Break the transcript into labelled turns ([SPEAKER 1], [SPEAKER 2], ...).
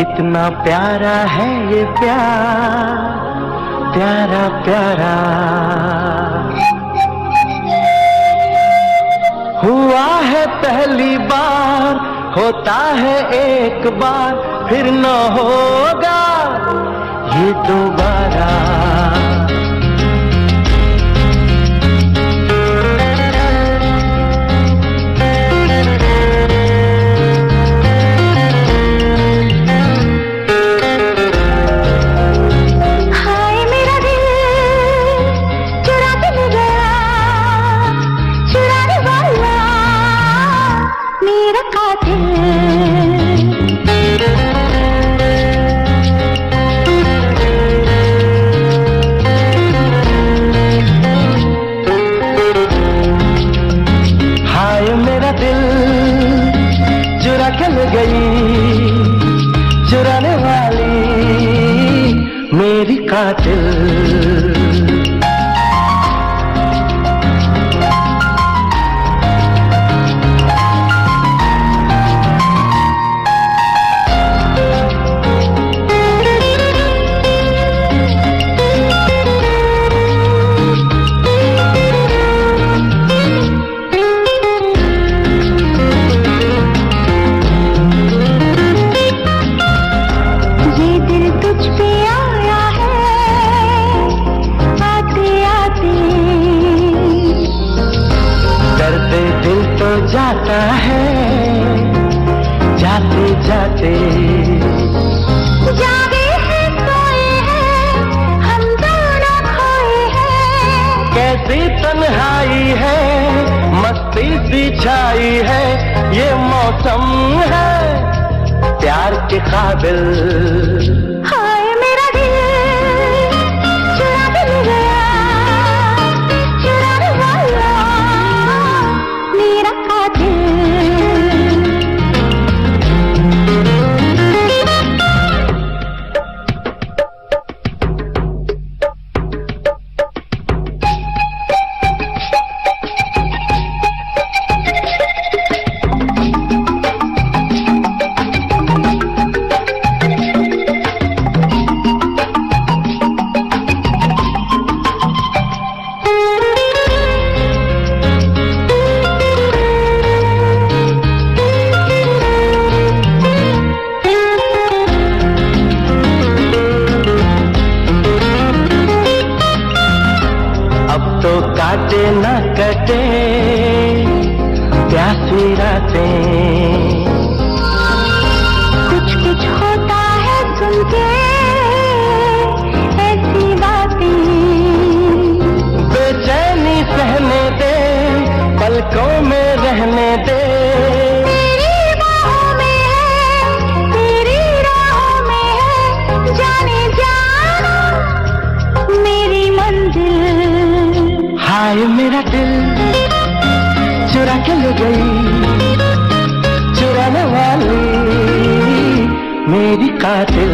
[SPEAKER 1] कितना प्यारा है ये प्यार, प्यारा प्यारा। हुआ है पहली बार, होता है एक बार, फिर न होगा ये दोबारा। காற்றில் सी छाई है ये मौसम है प्यार के काबिल। न कटे, प्यासी रातें।
[SPEAKER 2] कुछ कुछ होता है सुन के, ऐसी बातें।
[SPEAKER 1] बेचैनी सहने दे, पलकों में रहने दे। ചിരിക്കാറ്റിൽ